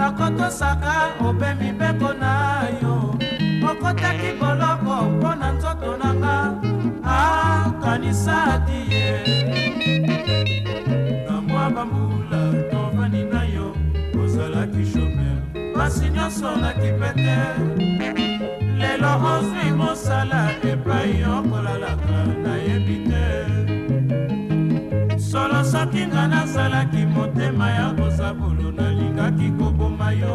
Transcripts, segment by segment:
nakotosaka opemi mpeko na yo okotaki boloko mpo na nzoto nanga akanisa ati ye na mwa bambula tovani na yo ozalaki shomer pasi nyonso nakipete lelo ozwi mosala epai okolalaka nayebi te solo soki nga nazalaki motema ya kosabulu na nakokaki koboma yo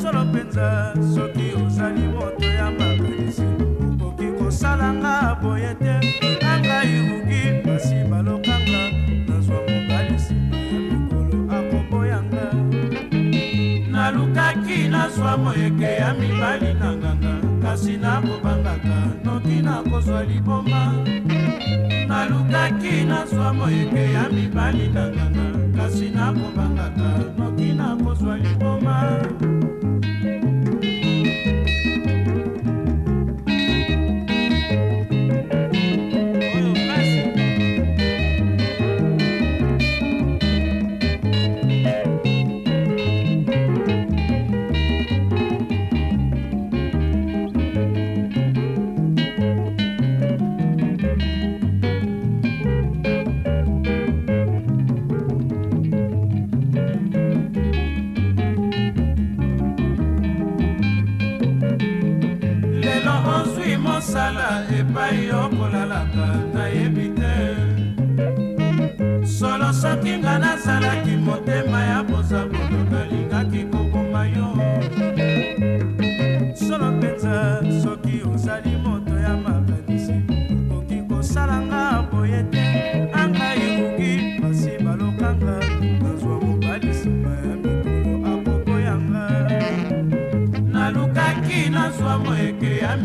solo mpenza soki ozali moto ya makanisi okoki kosalanga boye te angai uki basi balokanga nazwa mobalisi ya mikolo akoboyanga nalukaki nazwa moyeke ya mibali na nganga kasi nakobangaka noki nakozwa liboma nalukaki nazwa moyeke ya mibali na nganga mosala epai okolalaka nayebi te solo soki nga nazalaki motema ya bozaboto nalingaki koboma yo solo mpenza soki ozali moto ya makanisi okoki kosalanga boye te anga ekoki pasi balokanga bazwa mobalisima ya mikolo apoko yanga nalukaki nazwa moek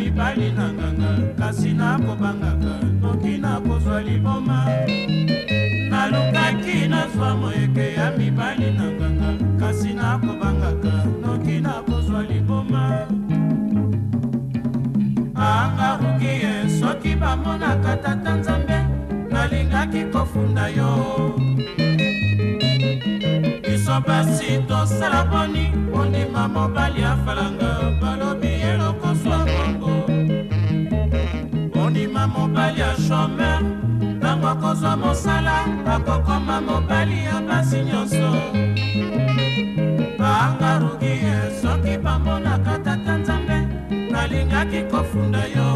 mibali na nganga kasi nakobangaka noki nakozwa liboma nalukaki nazwa moyeke ya mibali na nganga kasi nakobangaka noki nakozwa liboma anga rukie soki bamonaka tata nzambe nalingaki kofunda yo biso basi tosala boni ondima mobali mama mobali ya basi nyonso baangaruki ye soki bambonaka tata nzambe nalingaki kofunda yo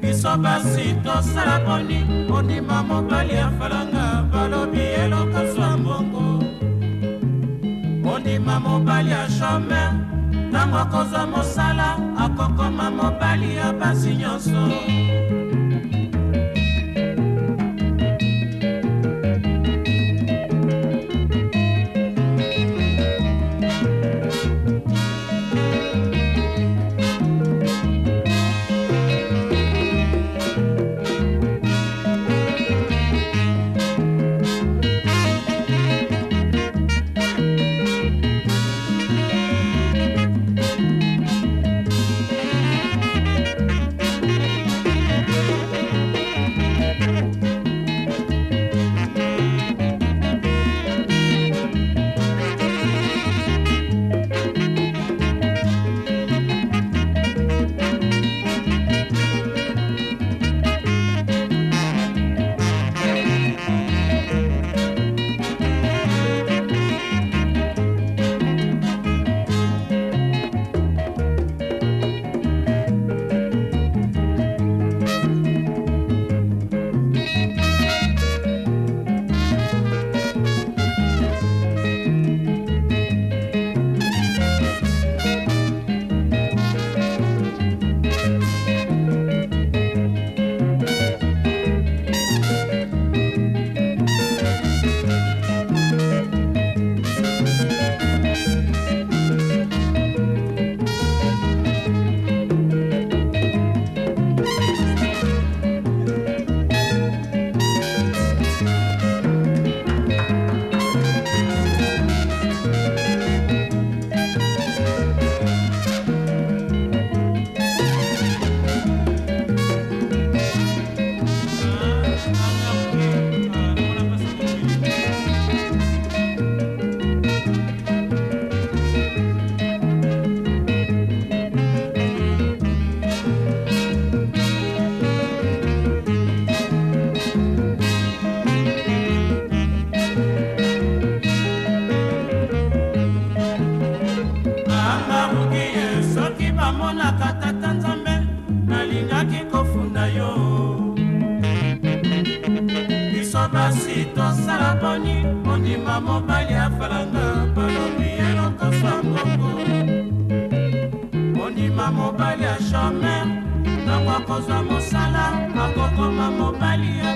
biso basi tosala boni ondima mobali ya falanga balobi elokozwa mbongo ondima mobali ya shomer ntango akozwa mosala akokoma mobali ya basi nyonso kondima mobali afalanga balobi ye lokosa mbongo kondima mobali ashomer ntango akozwa mosala akokoma mobali ye